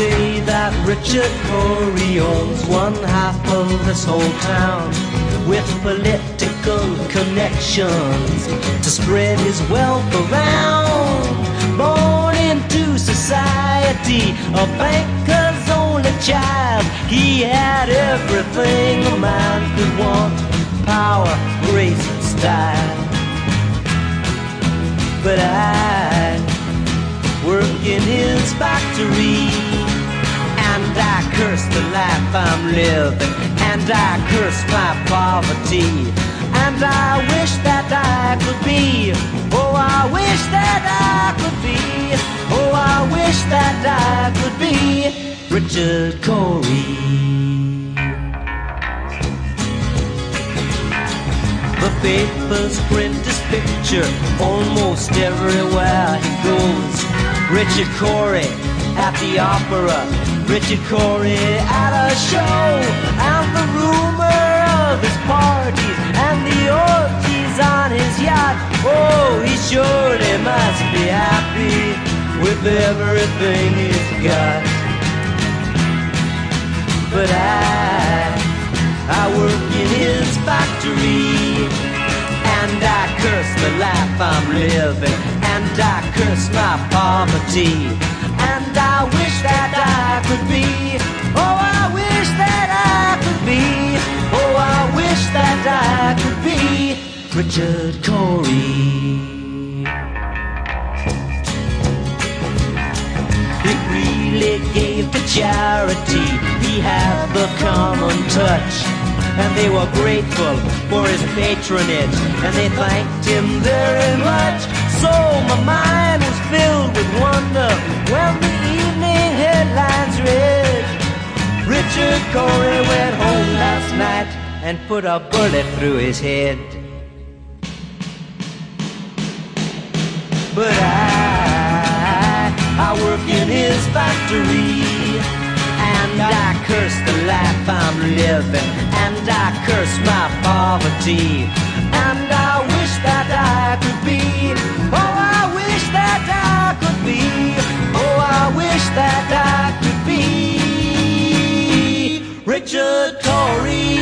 say that Richard Cory owns one half of this whole town with political connections to spread his wealth around. Born into society, a banker's only child, he had everything a man could want power, grace, and style. But I work in his factory. Life I'm living. And I curse my poverty. And I wish that I could be. Oh, I wish that I could be. Oh, I wish that I could be Richard Cory. The papers print his picture almost everywhere he goes. Richard Cory at the opera, Richard Cory at a show, and the rumor of his parties and the orgies on his yacht. Oh, he surely must be happy with everything he's got. But I, I work in his factory, and I curse the life I'm living, and I curse my poverty, and I wish that I could be. Oh, I wish that I could be. Oh, I wish that I could be Richard Cory. Really gave to charity. He had the common touch. And they were grateful for his patronage. And they thanked him very much. So my mind was filled with wonder when the evening headlines read. Richard Cory went home last night and put a bullet through his head. But I, I work in his factory. And I curse the life I'm living. And I curse my poverty. And I wish that I could be. Richard Cory.